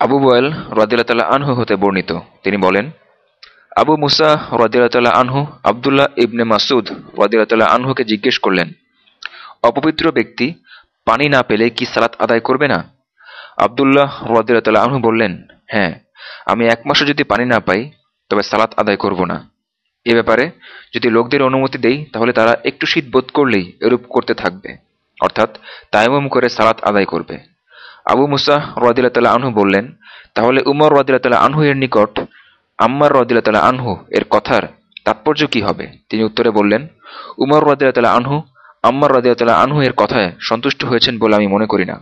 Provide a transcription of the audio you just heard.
Abu boil রদিল্লা আনহু হতে বর্ণিত। তিনি বলেন, আবু মুসা রদিল্লা আনহু আবদুল্লাহ ইবনে মাসুদ রদিল্লা আনহুকে জিজ্ঞেস করলেন, অপবিত্র ব্যক্তি পানি না পেলে কি সালাত আদায় করবে না? আবদুল্লাহ রদিল্লা আনহু বললেন হ্যাঁ আমি এক মাসে যদি পানি না পাই, তবে সালাত আদায় করব না। এ ব্যাপারে যদি লোকদের অনুমতি দেই, তাহলে তারা একটু শীত বোধ করলেই এরূপ করতে থাকবে। অর্থাৎ তাইমুম করে সালাত আদায় করবে। আবু মুসা রদিল্লা আনহু বললেন, তাহলে উমর রদিল্লা আনহু এর নিকট, আম্মার রদিল্লা আনহু এর কথার তাৎপর্য কি হবে? তিনি উত্তরে বললেন, উমর রদিল্লা আনহু, আম্মার রদিল্লা আনহু এর কথায় সন্তুষ্ট হয়েছেন বলে আমি মনে করি না।